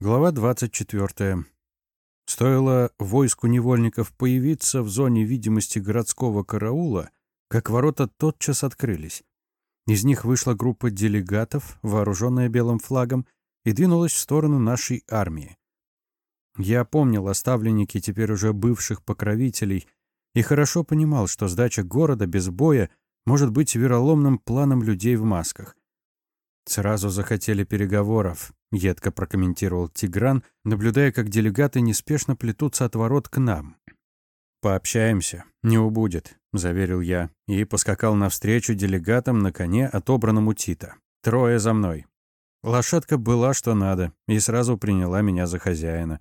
Глава 24. Стоило войску невольников появиться в зоне видимости городского караула, как ворота тотчас открылись. Из них вышла группа делегатов, вооруженная белым флагом, и двинулась в сторону нашей армии. Я помнил о ставленнике теперь уже бывших покровителей и хорошо понимал, что сдача города без боя может быть вероломным планом людей в масках. Сразу захотели переговоров, — едко прокомментировал Тигран, наблюдая, как делегаты неспешно плетутся от ворот к нам. «Пообщаемся, не убудет», — заверил я, и поскакал навстречу делегатам на коне, отобранному Тита. «Трое за мной». Лошадка была что надо, и сразу приняла меня за хозяина.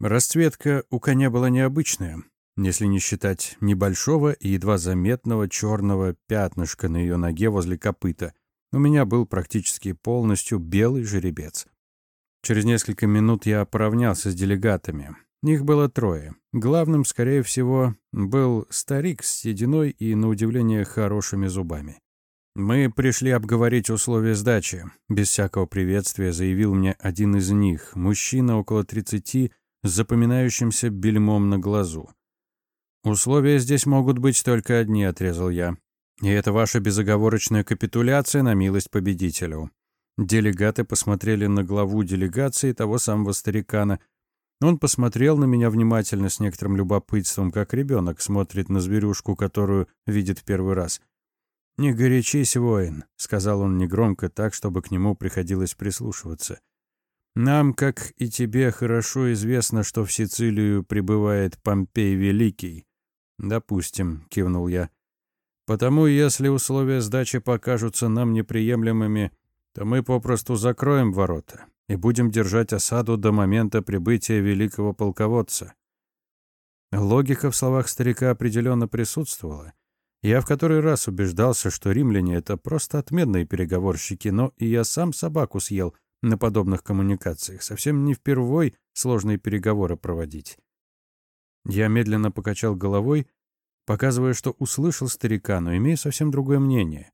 Расцветка у коня была необычная, если не считать небольшого и едва заметного черного пятнышка на ее ноге возле копыта. У меня был практически полностью белый жеребец. Через несколько минут я поравнялся с делегатами. Их было трое. Главным, скорее всего, был старик с сединой и, на удивление, хорошими зубами. «Мы пришли обговорить условия сдачи», — без всякого приветствия заявил мне один из них, мужчина около тридцати, с запоминающимся бельмом на глазу. «Условия здесь могут быть только одни», — отрезал я. «И это ваша безоговорочная капитуляция на милость победителю. Делегаты посмотрели на главу делегации того самого старикана. Он посмотрел на меня внимательно, с некоторым любопытством, как ребенок смотрит на зверюшку, которую видит в первый раз. «Не горячись, воин», — сказал он негромко, так, чтобы к нему приходилось прислушиваться. «Нам, как и тебе, хорошо известно, что в Сицилию прибывает Помпей Великий». «Допустим», — кивнул я. «Потому, если условия сдачи покажутся нам неприемлемыми, то мы попросту закроем ворота и будем держать осаду до момента прибытия великого полководца. Логика в словах старика определенно присутствовала. Я в который раз убеждался, что римляне — это просто отменные переговорщики, но и я сам собаку съел на подобных коммуникациях. Совсем не впервой сложные переговоры проводить. Я медленно покачал головой, показывая, что услышал старика, но имею совсем другое мнение.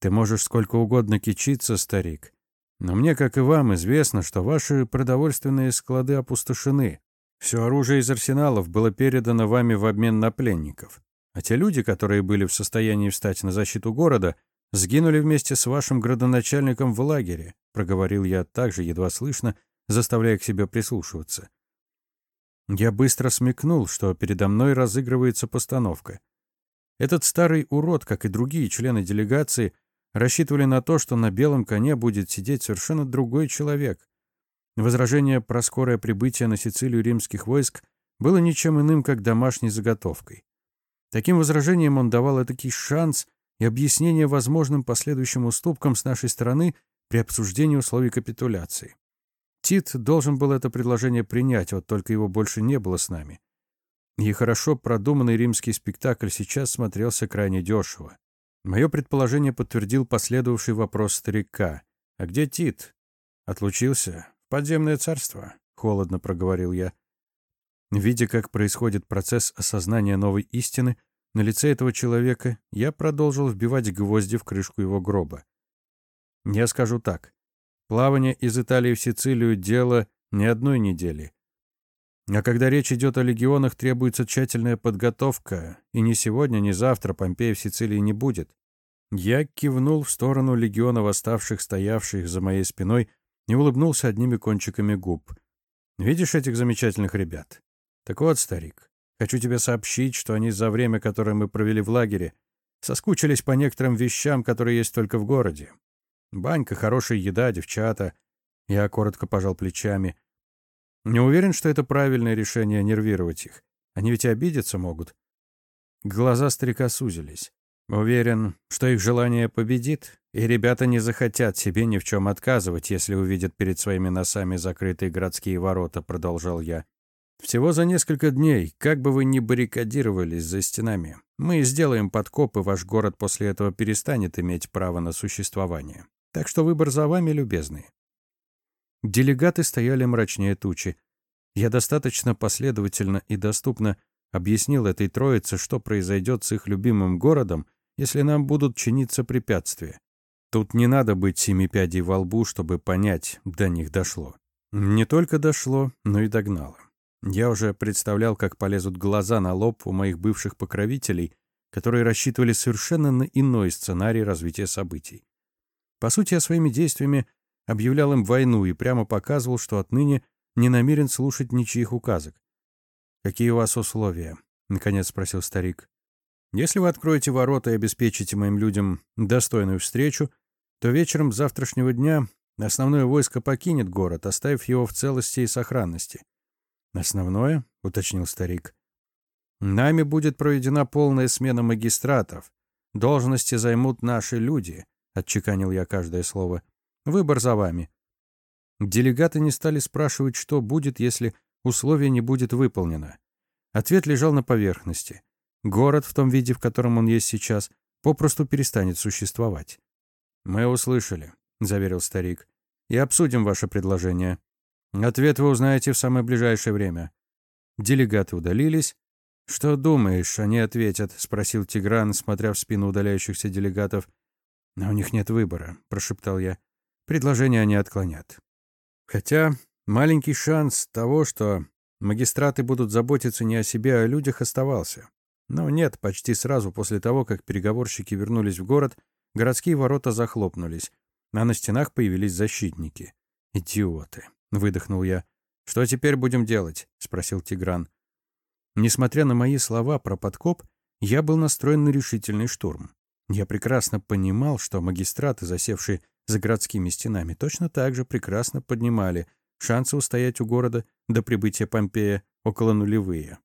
Ты можешь сколько угодно кичиться, старик. Но мне, как и вам, известно, что ваши продовольственные склады опустошены. Все оружие из арсеналов было передано вами в обмен на пленников. А те люди, которые были в состоянии встать на защиту города, сгинули вместе с вашим градоначальником в лагере, проговорил я также едва слышно, заставляя к себе прислушиваться. Я быстро смекнул, что передо мной разыгрывается постановка. Этот старый урод, как и другие члены делегации, рассчитывали на то, что на белом коне будет сидеть совершенно другой человек. Возражение про скорое прибытие на Сицилию римских войск было ничем иным, как домашней заготовкой. Таким возражением он давал этакий шанс и объяснение возможным последующим уступкам с нашей стороны при обсуждении условий капитуляции. Тит должен был это предложение принять, вот только его больше не было с нами. И хорошо продуманный римский спектакль сейчас смотрелся крайне дешево. Мое предположение подтвердил последовавший вопрос старика. «А где Тит?» «Отлучился. Подземное царство», — холодно проговорил я. Видя, как происходит процесс осознания новой истины, на лице этого человека я продолжил вбивать гвозди в крышку его гроба. Я скажу так. Плавание из Италии в Сицилию — дело не одной недели. А когда речь идет о легионах, требуется тщательная подготовка, и ни сегодня, ни завтра Помпея в Сицилии не будет. Я кивнул в сторону легиона восставших, стоявших за моей спиной, и улыбнулся одними кончиками губ. «Видишь этих замечательных ребят? Так вот, старик, хочу тебе сообщить, что они за время, которое мы провели в лагере, соскучились по некоторым вещам, которые есть только в городе. Банька, хорошая еда, девчата». Я коротко пожал плечами. Не уверен, что это правильное решение нервировать их. Они ведь и обидеться могут. Глаза старика сузились. Уверен, что их желание победит, и ребята не захотят себе ни в чем отказывать, если увидят перед своими носами закрытые городские ворота, продолжал я. Всего за несколько дней, как бы вы ни баррикадировались за стенами, мы сделаем подкоп, и ваш город после этого перестанет иметь право на существование. Так что выбор за вами, любезный. Делегаты стояли мрачнее тучи. Я достаточно последовательно и доступно объяснил этой троице, что произойдет с их любимым городом, если нам будут чиниться препятствия. Тут не надо быть семи пядей во лбу, чтобы понять, до них дошло. Не только дошло, но и догнало. Я уже представлял, как полезут глаза на лоб у моих бывших покровителей, которые рассчитывали совершенно на иной сценарий развития событий. По сути, я своими действиями объявлял им войну и прямо показывал, что отныне не намерен слушать ничьих указок. «Какие у вас условия?» — наконец спросил старик. «Если вы откроете ворота и обеспечите моим людям достойную встречу, то вечером завтрашнего дня основное войско покинет город, оставив его в целости и сохранности. «Основное?» — уточнил старик. «Нами будет проведена полная смена магистратов. Должности займут наши люди», — отчеканил я каждое слово. «Выбор за вами». Делегаты не стали спрашивать, что будет, если условие не будет выполнено. Ответ лежал на поверхности. Город, в том виде, в котором он есть сейчас, попросту перестанет существовать. «Мы услышали», — заверил старик, — «и обсудим ваше предложение». Ответ вы узнаете в самое ближайшее время. Делегаты удалились. «Что думаешь, они ответят?» — спросил Тигран, смотря в спину удаляющихся делегатов. «Но у них нет выбора», — прошептал я. «Предложение они отклонят». Хотя маленький шанс того, что магистраты будут заботиться не о себе, а о людях, оставался. Но нет, почти сразу после того, как переговорщики вернулись в город, городские ворота захлопнулись, а на стенах появились защитники. Идиоты. Выдохнул я. «Что теперь будем делать?» — спросил Тигран. Несмотря на мои слова про подкоп, я был настроен на решительный штурм. Я прекрасно понимал, что магистраты, засевшие за городскими стенами, точно так же прекрасно поднимали шансы устоять у города до прибытия Помпея около нулевые.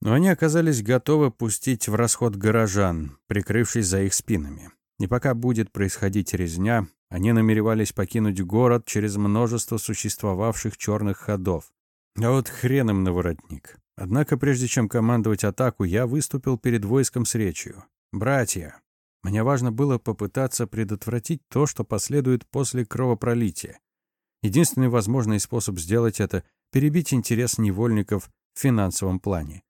Но они оказались готовы пустить в расход горожан, прикрывшись за их спинами. И пока будет происходить резня, они намеревались покинуть город через множество существовавших черных ходов. А вот хрен им на воротник. Однако, прежде чем командовать атаку, я выступил перед войском с речью. «Братья, мне важно было попытаться предотвратить то, что последует после кровопролития. Единственный возможный способ сделать это — перебить интерес невольников в финансовом плане.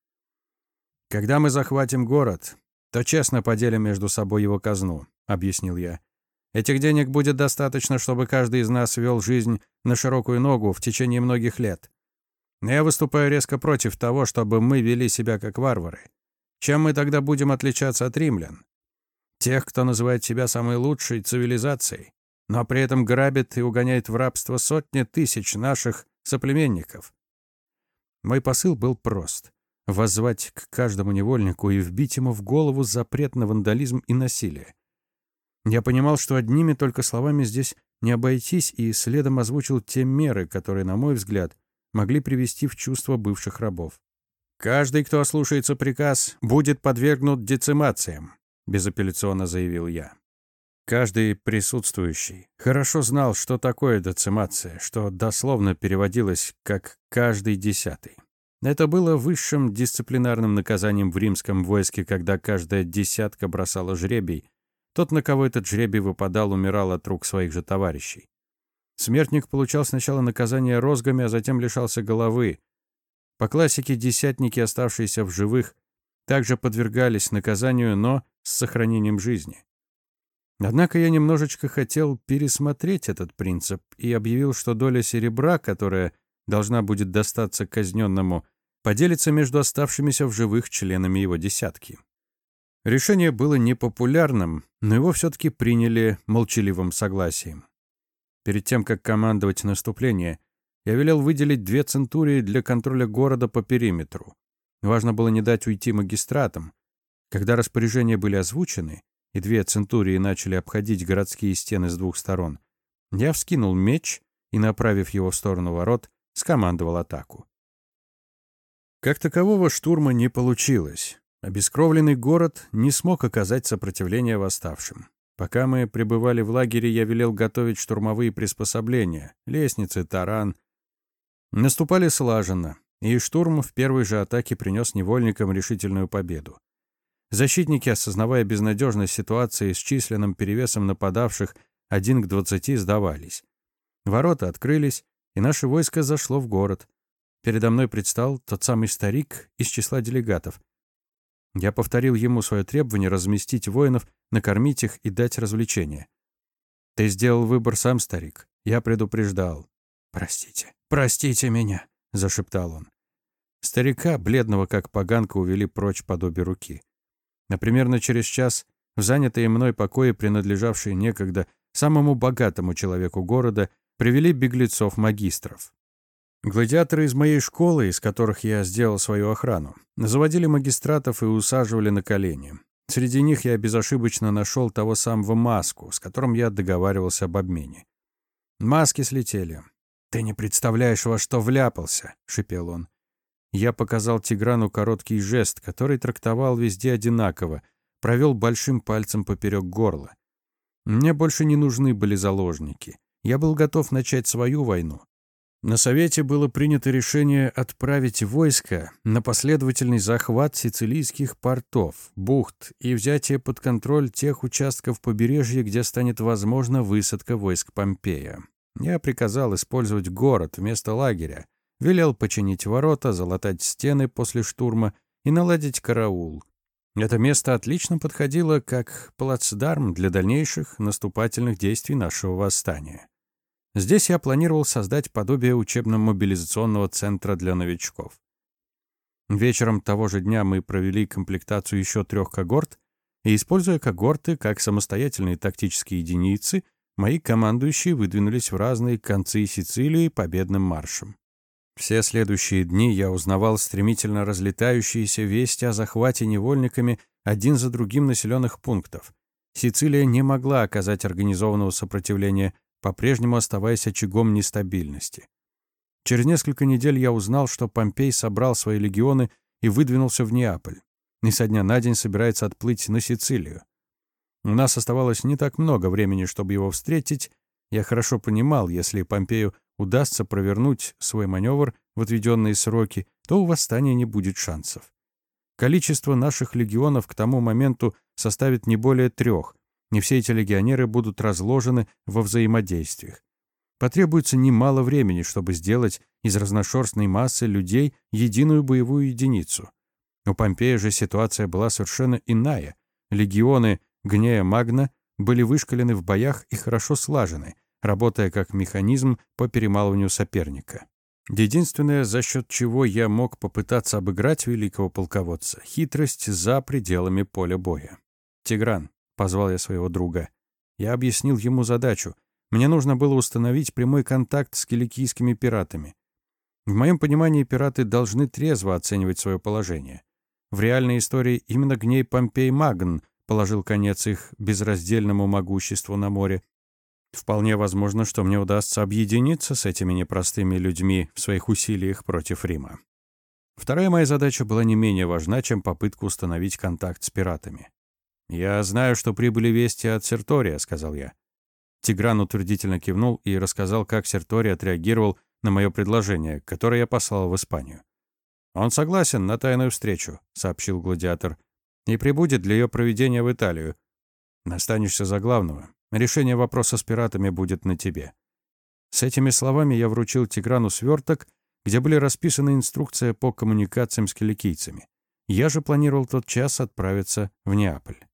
Когда мы захватим город, то честно поделим между собой его казну», — объяснил я. Этих денег будет достаточно, чтобы каждый из нас вел жизнь на широкую ногу в течение многих лет. Но я выступаю резко против того, чтобы мы вели себя как варвары. Чем мы тогда будем отличаться от римлян? Тех, кто называет себя самой лучшей цивилизацией, но при этом грабит и угоняет в рабство сотни тысяч наших соплеменников. Мой посыл был прост — воззвать к каждому невольнику и вбить ему в голову запрет на вандализм и насилие. Я понимал, что одними только словами здесь не обойтись, и следом озвучил те меры, которые, на мой взгляд, могли привести в чувство бывших рабов. «Каждый, кто ослушается приказ, будет подвергнут децимациям», — безапелляционно заявил я. Каждый присутствующий хорошо знал, что такое децимация, что дословно переводилось как «каждый десятый». Это было высшим дисциплинарным наказанием в римском войске, когда каждая десятка бросала жребий, тот, на кого этот жребий выпадал, умирал от рук своих же товарищей. Смертник получал сначала наказание розгами, а затем лишался головы. По классике десятники, оставшиеся в живых, также подвергались наказанию, но с сохранением жизни. Однако я немножечко хотел пересмотреть этот принцип и объявил, что доля серебра, которая должна будет достаться казненному, поделится между оставшимися в живых членами его десятки. Решение было непопулярным, но его все-таки приняли молчаливым согласием. Перед тем, как командовать наступление, я велел выделить две центурии для контроля города по периметру. Важно было не дать уйти магистратам. Когда распоряжения были озвучены, и две центурии начали обходить городские стены с двух сторон, я вскинул меч и, направив его в сторону ворот, скомандовал атаку. Как такового штурма не получилось. Обескровленный город не смог оказать сопротивление восставшим. Пока мы пребывали в лагере, я велел готовить штурмовые приспособления, лестницы, таран. Наступали слаженно, и штурм в первой же атаке принес невольникам решительную победу. Защитники, осознавая безнадежность ситуации с численным перевесом нападавших один к двадцати, сдавались. Ворота открылись, и наше войско зашло в город. Передо мной предстал тот самый старик из числа делегатов. Я повторил ему свое требование разместить воинов, накормить их и дать развлечения. «Ты сделал выбор сам, старик. Я предупреждал. «Простите, простите меня», — зашептал он. Старика, бледного как поганка, увели прочь под обе руки. Например, через час в занятые мной покои, принадлежавшие некогда самому богатому человеку города, привели беглецов-магистров. Гладиаторы из моей школы, из которых я сделал свою охрану, заводили магистратов и усаживали на колени. Среди них я безошибочно нашел того самого Маску, с которым я договаривался об обмене. Маски слетели. «Ты не представляешь, во что вляпался», — шипел он. Я показал Тиграну короткий жест, который трактовал везде одинаково, провел большим пальцем поперек горла. Мне больше не нужны были заложники. Я был готов начать свою войну. На Совете было принято решение отправить войско на последовательный захват сицилийских портов, бухт и взятие под контроль тех участков побережья, где станет возможна высадка войск Помпея. Я приказал использовать город вместо лагеря, велел починить ворота, залатать стены после штурма и наладить караул. Это место отлично подходило как плацдарм для дальнейших наступательных действий нашего восстания. Здесь я планировал создать подобие учебно-мобилизационного центра для новичков. Вечером того же дня мы провели комплектацию еще трех когорт, и, используя когорты как самостоятельные тактические единицы, мои командующие выдвинулись в разные концы Сицилии победным маршем. Все следующие дни я узнавал стремительно разлетающиеся вести о захвате невольниками один за другим населенных пунктов. Сицилия не могла оказать организованного сопротивления по-прежнему оставаясь очагом нестабильности. Через несколько недель я узнал, что Помпей собрал свои легионы и выдвинулся в Неаполь. И со дня на день собирается отплыть на Сицилию. У нас оставалось не так много времени, чтобы его встретить. Я хорошо понимал, если Помпею удастся провернуть свой маневр в отведенные сроки, то у восстания не будет шансов. Количество наших легионов к тому моменту составит не более трех, не все эти легионеры будут разложены во взаимодействиях. Потребуется немало времени, чтобы сделать из разношерстной массы людей единую боевую единицу. У Помпея же ситуация была совершенно иная. Легионы Гнея Магна были вышкалены в боях и хорошо слажены, работая как механизм по перемалыванию соперника. Единственное, за счет чего я мог попытаться обыграть великого полководца — хитрость за пределами поля боя. Тигран, позвал я своего друга. Я объяснил ему задачу. Мне нужно было установить прямой контакт с киликийскими пиратами. В моем понимании, пираты должны трезво оценивать свое положение. В реальной истории именно гней Помпей Магн положил конец их безраздельному могуществу на море. Вполне возможно, что мне удастся объединиться с этими непростыми людьми в своих усилиях против Рима. Вторая моя задача была не менее важна, чем попытка установить контакт с пиратами. «Я знаю, что прибыли вести от Сертория», — сказал я. Тигран утвердительно кивнул и рассказал, как Серторий отреагировал на мое предложение, которое я послал в Испанию. «Он согласен на тайную встречу», — сообщил гладиатор, «и прибудет для ее проведения в Италию. Останешься за главного. Решение вопроса с пиратами будет на тебе». С этими словами я вручил Тиграну сверток, где были расписаны инструкции по коммуникациям с киликийцами. Я же планировал тот час отправиться в Неаполь.